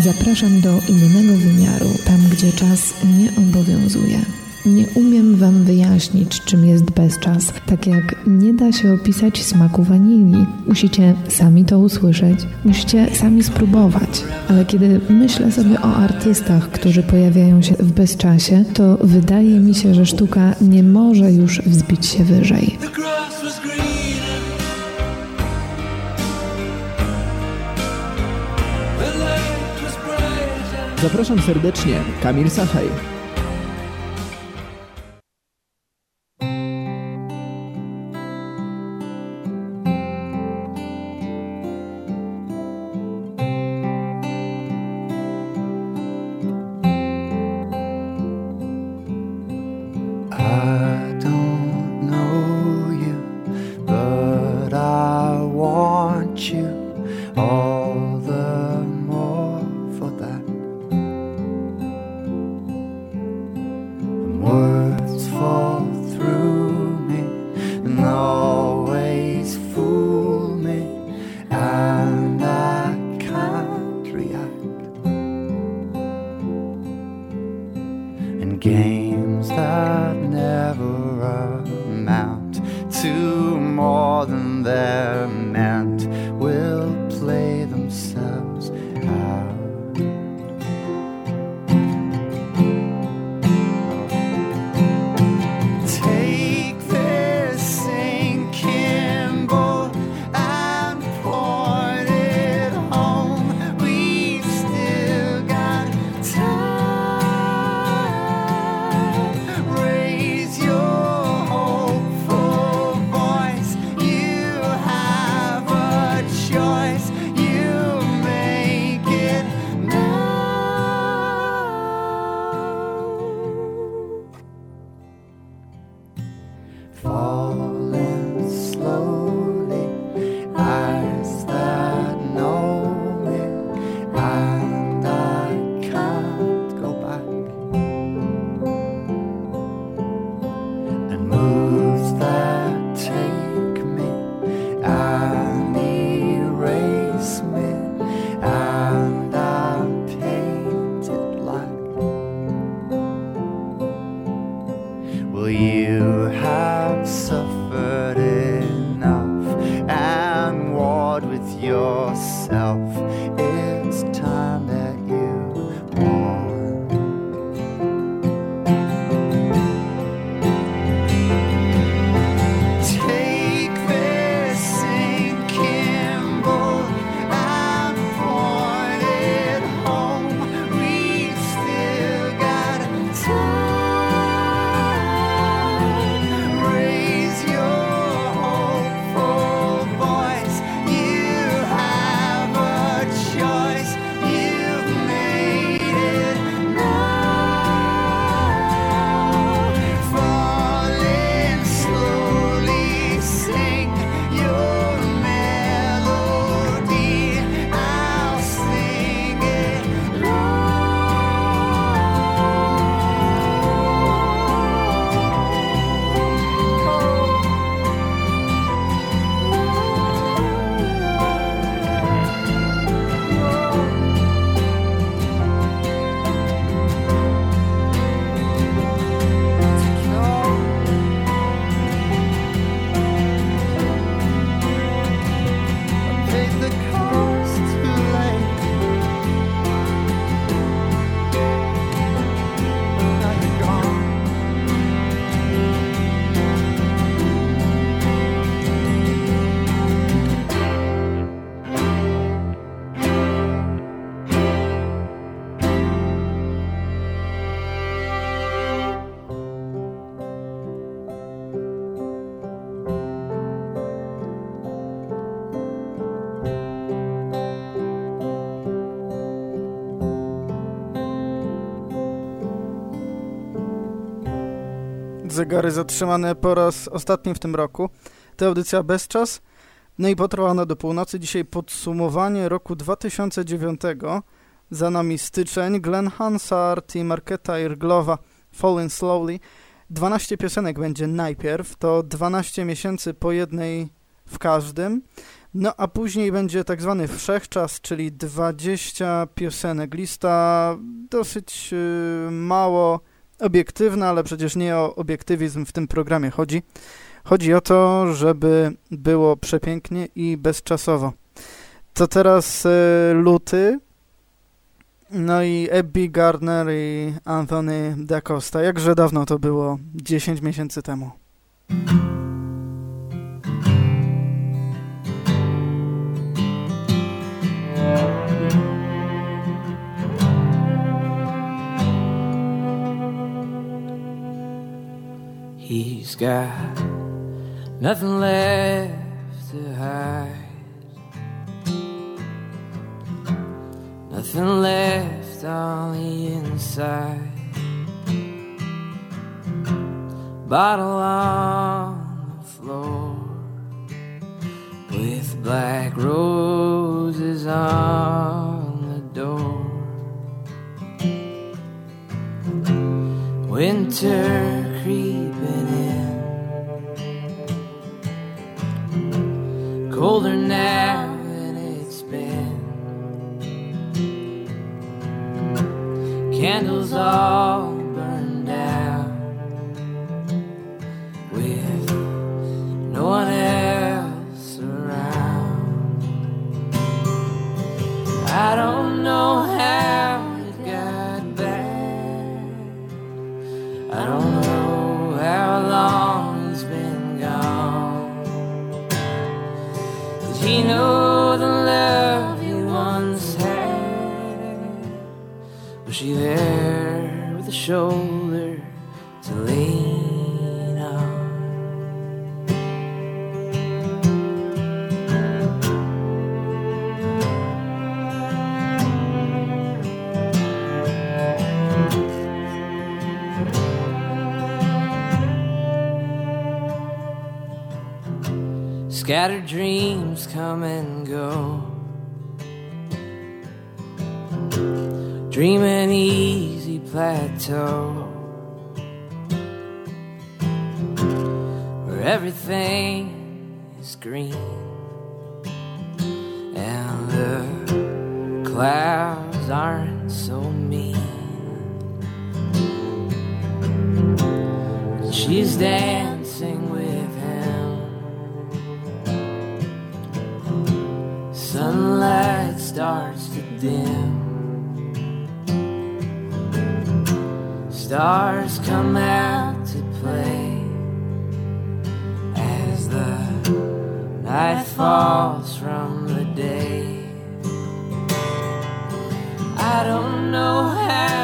Zapraszam do innego wymiaru, tam gdzie czas nie obowiązuje. Nie umiem Wam wyjaśnić, czym jest bezczas, tak jak nie da się opisać smaku wanilii. Musicie sami to usłyszeć, musicie sami spróbować. Ale kiedy myślę sobie o artystach, którzy pojawiają się w bezczasie, to wydaje mi się, że sztuka nie może już wzbić się wyżej. Zapraszam serdecznie, Kamil Sachaj. zegary zatrzymane po raz ostatni w tym roku. To audycja bez czas. No i potrwa ona do północy. Dzisiaj podsumowanie roku 2009. Za nami styczeń, Glenn Hansard i Marketa Irglowa, Falling Slowly. 12 piosenek będzie najpierw, to 12 miesięcy po jednej w każdym. No a później będzie tak zwany wszechczas, czyli 20 piosenek. Lista dosyć y, mało obiektywna, ale przecież nie o obiektywizm w tym programie chodzi. Chodzi o to, żeby było przepięknie i bezczasowo. To teraz y, luty, no i Abby Gardner i Anthony Da Costa. Jakże dawno to było? 10 miesięcy temu. He's got nothing left to hide, nothing left on the inside. Bottle on the floor with black roses on the door. Winter all. shoulder to lean on. Scattered dreams come and go. Dreaming each plateau where everything is green and the clouds aren't so mean. She's there. stars come out to play as the night falls from the day. I don't know how.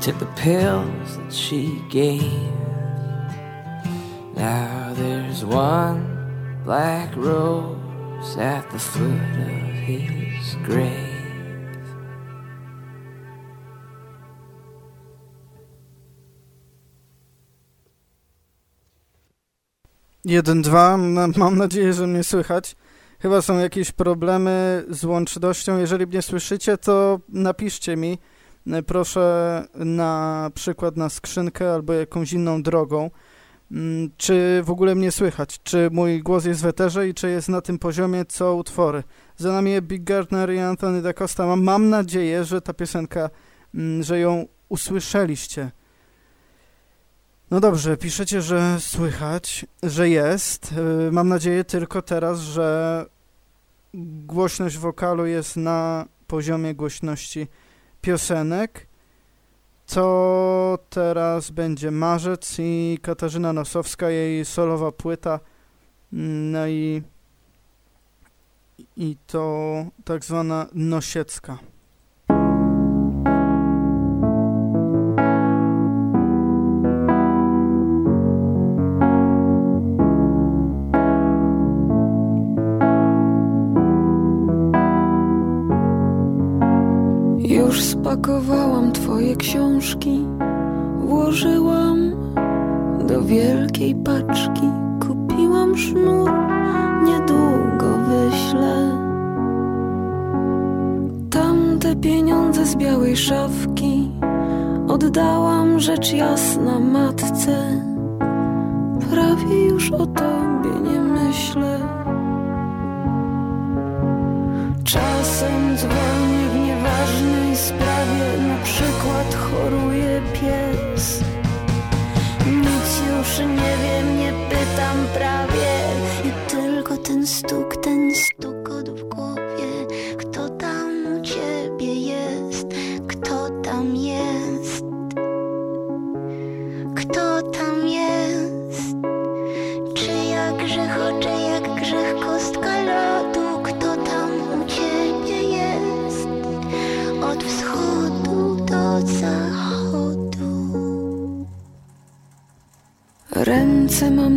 took the pills that she gave. Now there's one black rose at the foot of his grave. Jeden, dwa. Mam nadzieję, że mnie słychać. Chyba są jakieś problemy z łącznością. Jeżeli mnie słyszycie, to napiszcie mi proszę, na przykład na skrzynkę albo jakąś inną drogą, mm, czy w ogóle mnie słychać, czy mój głos jest w eterze i czy jest na tym poziomie, co utwory. Za nami Big Gardner i Anthony da Costa. Mam, nadzieję, że ta piosenka, mm, że ją usłyszeliście. No dobrze, piszecie, że słychać, że jest. Yy, Mam nadzieję tylko teraz, że głośność wokalu jest na poziomie głośności piosenek. To teraz będzie Marzec i Katarzyna Nosowska, jej solowa płyta. No i, i to tak zwana Nosiecka. Już spakowałam twoje książki, włożyłam do wielkiej paczki. Kupiłam sznur, niedługo wyślę. Tamte pieniądze z białej szafki oddałam rzecz jasna matce. Prawie już o tobie nie myślę. Czasem dzwonię Już nie wiem, nie pytam prawie. I tylko ten stuk, ten stukot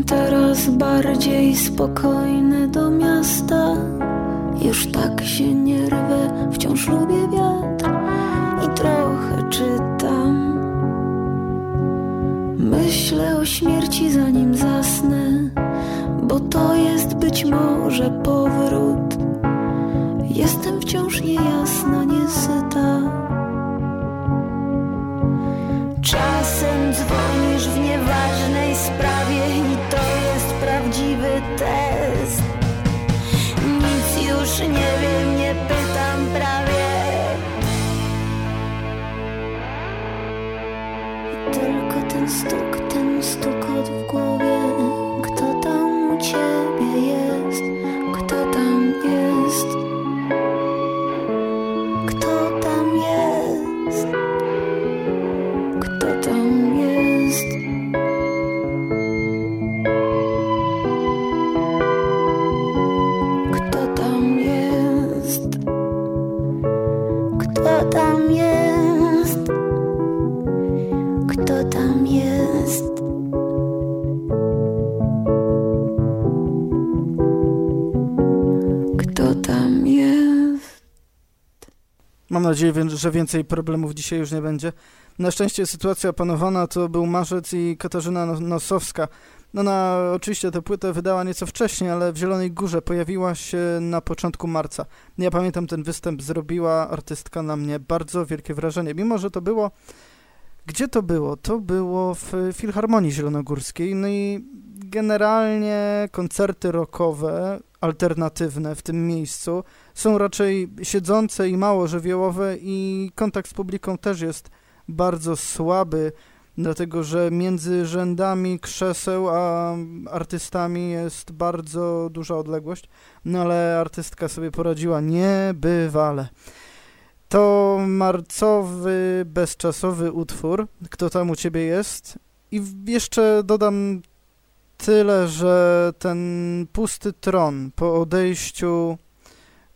Teraz bardziej spokojne do miasta. Już tak się nie rwę, wciąż lubię wiatr i trochę czytam. Myślę o śmierci zanim zasnę, bo to jest być może powrót. Jestem wciąż niejasna, niesyta. Tam Kto tam jest? Mam nadzieję, że więcej problemów dzisiaj już nie będzie. Na szczęście sytuacja opanowana to był Marzec i Katarzyna Nos- Nosowska. No Ona oczywiście tę płytę wydała nieco wcześniej, ale w Zielonej Górze pojawiła się na początku marca. Ja pamiętam ten występ, zrobiła artystka na mnie bardzo wielkie wrażenie, mimo że to było... Gdzie to było? To było w Filharmonii Zielonogórskiej, no i generalnie koncerty rockowe, alternatywne w tym miejscu są raczej siedzące i mało żywiołowe i kontakt z publiką też jest bardzo słaby, dlatego że między rzędami krzeseł a artystami jest bardzo duża odległość, no ale artystka sobie poradziła niebywale. To marcowy, bezczasowy utwór, Kto tam u ciebie jest? I jeszcze dodam tyle, że ten pusty tron po odejściu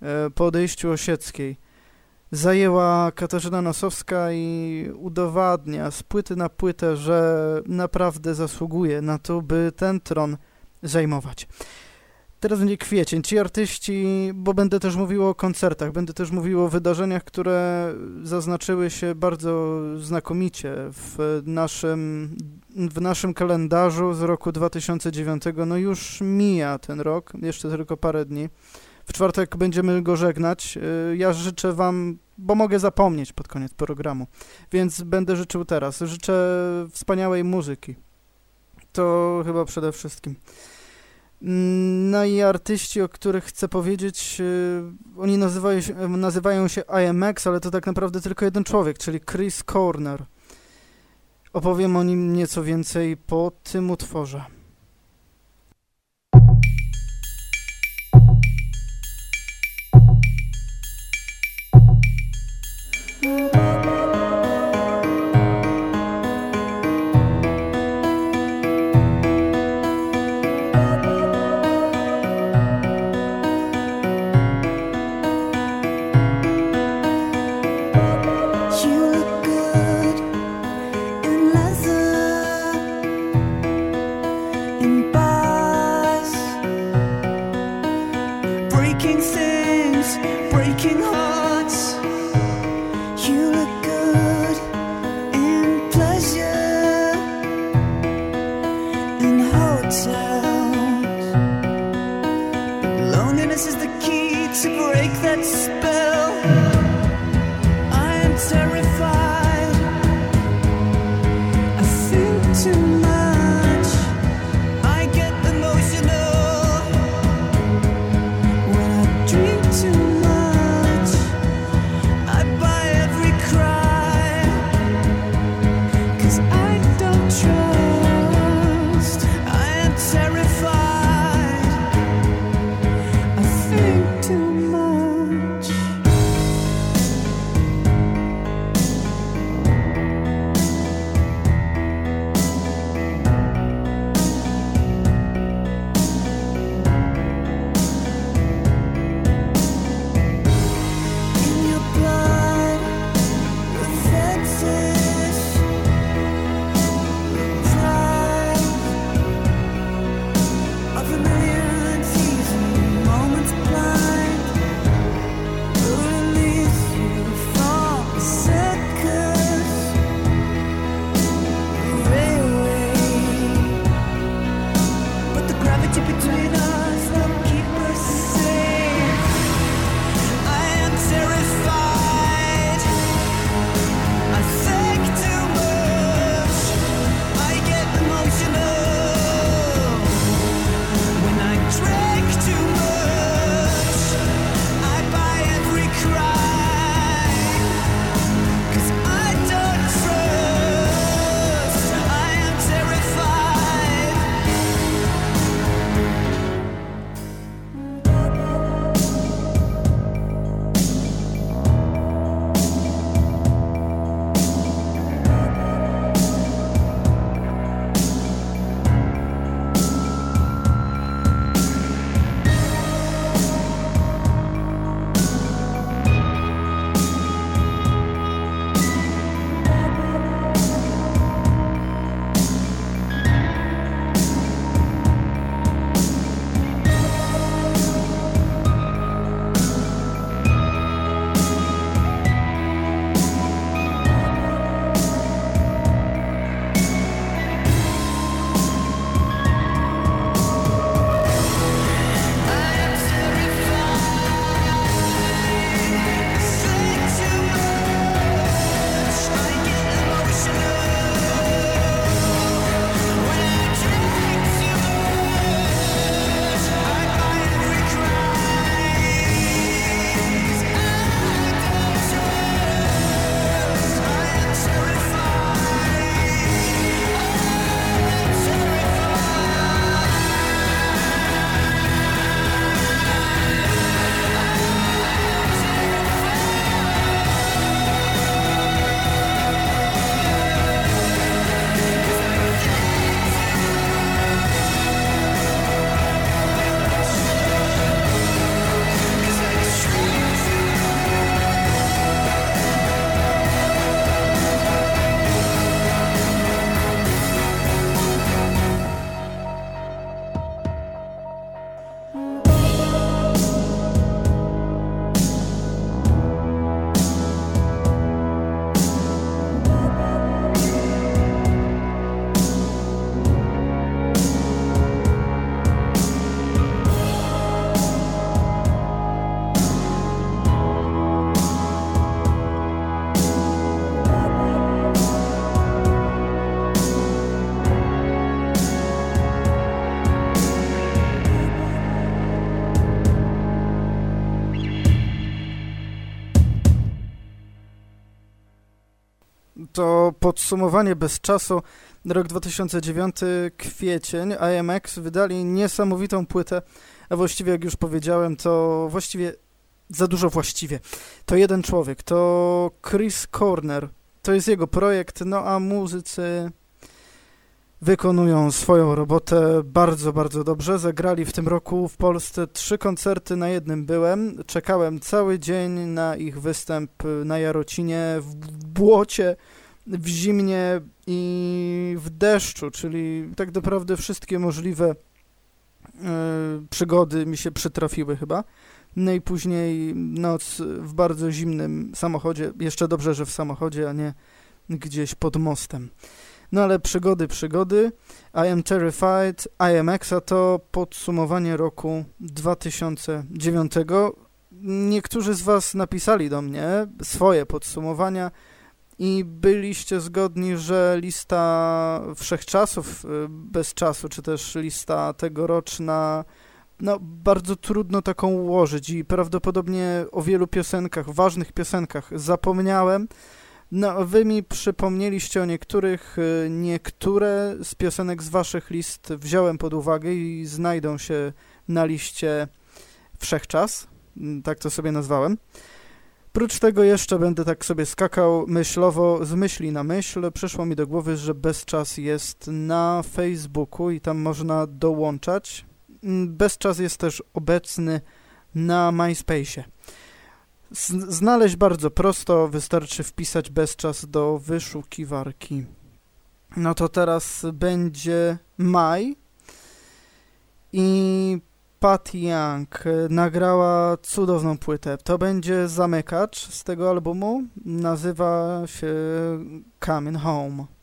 e, po odejściu Osieckiej zajęła Katarzyna Nosowska i udowadnia z płyty na płytę, że naprawdę zasługuje na to, by ten tron zajmować. Teraz będzie kwiecień. Ci artyści, bo będę też mówił o koncertach, będę też mówił o wydarzeniach, które zaznaczyły się bardzo znakomicie w naszym, w naszym kalendarzu z roku 2009. No już mija ten rok, jeszcze tylko parę dni. W czwartek będziemy go żegnać. Y, ja życzę Wam, bo mogę zapomnieć pod koniec programu, więc będę życzył teraz. Życzę wspaniałej muzyki. To chyba przede wszystkim. Mm, no i artyści, o których chcę powiedzieć, y, oni nazywają się, nazywają się IMX, ale to tak naprawdę tylko jeden człowiek, czyli Chris Corner. Opowiem o nim nieco więcej po tym utworze. It's between us. Podsumowanie bez czasu. Rok 2009, kwiecień. IMX wydali niesamowitą płytę, a właściwie, jak już powiedziałem, to właściwie za dużo właściwie. To jeden człowiek, to Chris Corner. To jest jego projekt, no a muzycy wykonują swoją robotę bardzo, bardzo dobrze. Zagrali w tym roku w Polsce trzy koncerty na jednym byłem. Czekałem cały dzień na ich występ na Jarocinie w błocie, w zimnie i w deszczu, czyli tak naprawdę wszystkie możliwe y, przygody mi się przytrafiły chyba. No i później noc w bardzo zimnym samochodzie. Jeszcze dobrze, że w samochodzie, a nie gdzieś pod mostem. No ale przygody, przygody. I am terrified. I am Exa to podsumowanie roku 2009. Niektórzy z Was napisali do mnie swoje podsumowania i byliście zgodni, że lista wszechczasów y, bez czasu, czy też lista tegoroczna, no bardzo trudno taką ułożyć i prawdopodobnie o wielu piosenkach, ważnych piosenkach zapomniałem, no, wy mi przypomnieliście o niektórych, y, niektóre z piosenek z waszych list wziąłem pod uwagę i znajdą się na liście Wszechczas, mm, tak to sobie nazwałem. Prócz tego jeszcze będę tak sobie skakał myślowo z myśli na myśl. Przyszło mi do głowy, że Bezczas jest na Facebooku i tam można dołączać. Mm, Bezczas jest też obecny na MySpace'ie. Znaleźć bardzo prosto, wystarczy wpisać bezczas do wyszukiwarki. No to teraz będzie maj i Pat Young nagrała cudowną płytę. To będzie zamykacz z tego albumu. Nazywa się Coming Home.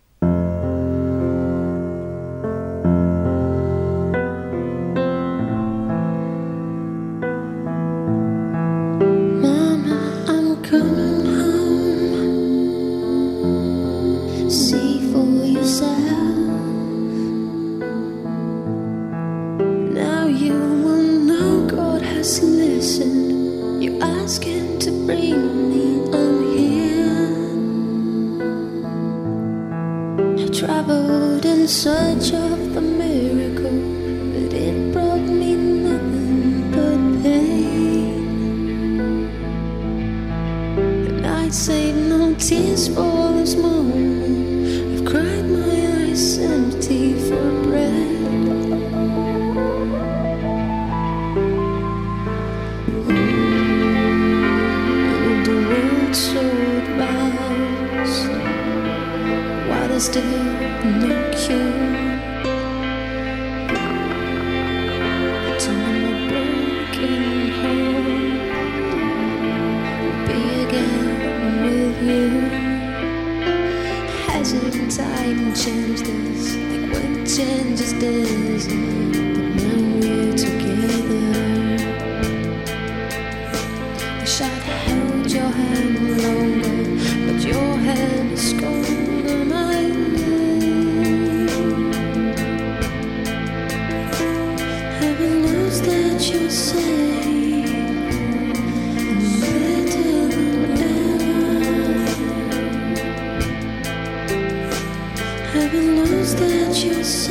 still look you. Turn my broken be again with you. Hasn't time changed us? Like what changes this? But now we're together. you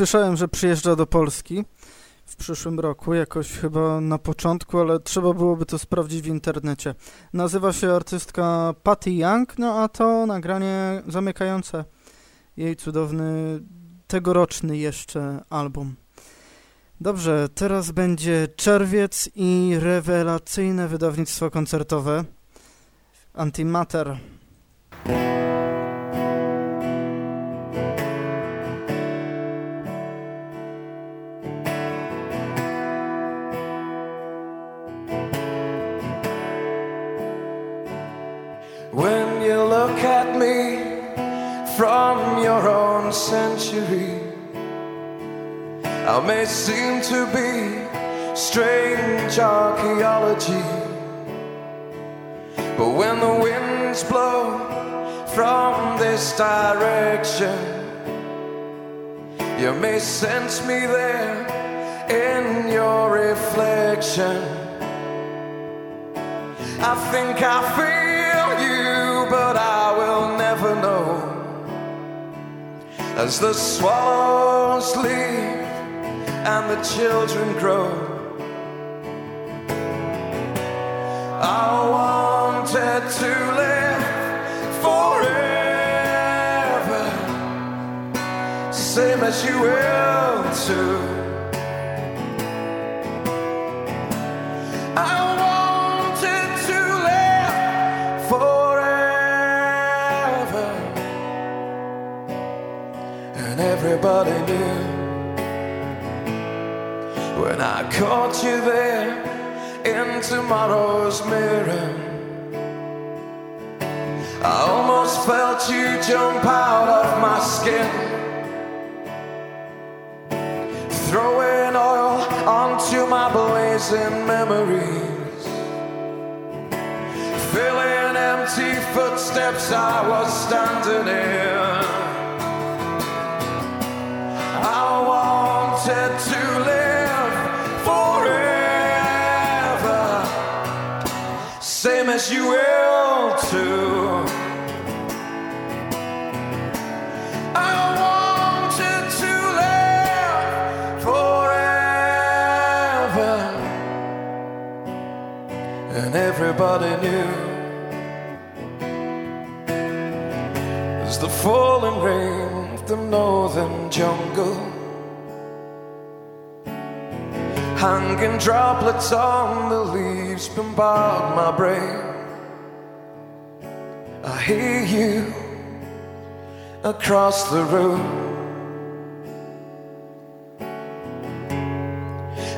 Słyszałem, że przyjeżdża do Polski w przyszłym roku, jakoś chyba na początku, ale trzeba byłoby to sprawdzić w internecie. Nazywa się artystka Patty Young, no a to nagranie zamykające jej cudowny, tegoroczny jeszcze album. Dobrze, teraz będzie czerwiec i rewelacyjne wydawnictwo koncertowe Antimatter. I may seem to be strange archaeology. But when the winds blow from this direction, you may sense me there in your reflection. I think I feel you, but I will never know. As the swallows leave and the children grow, I wanted to live forever, same as you will too. I wanted to live forever, and everybody knew I caught you there in tomorrow's mirror. I almost felt you jump out of my skin, throwing oil onto my blazing memories, filling empty footsteps I was standing in. I wanted to as you will too. I wanted to live forever, and everybody knew. As the falling rain of the northern jungle Hanging droplets on the leaves bombard my brain hear you across the room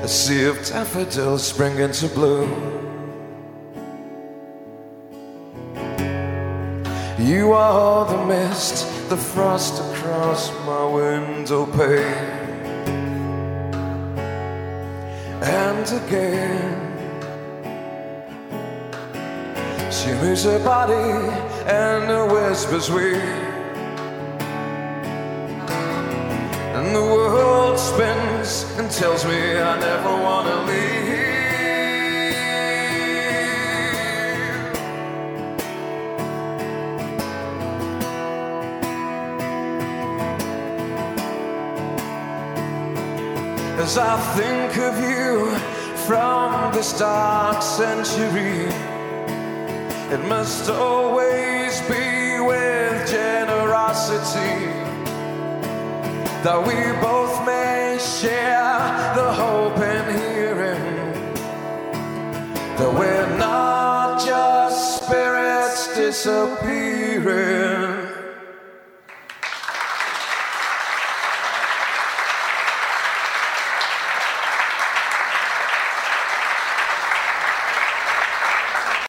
A sea of daffodils spring into bloom You are the mist, the frost across my window pane. And again, She moves her body and whispers we. And the world spins and tells me I never wanna leave. As I think of you from this dark century. It must always be with generosity that we both may share the hope and hearing that we're not just spirits disappearing.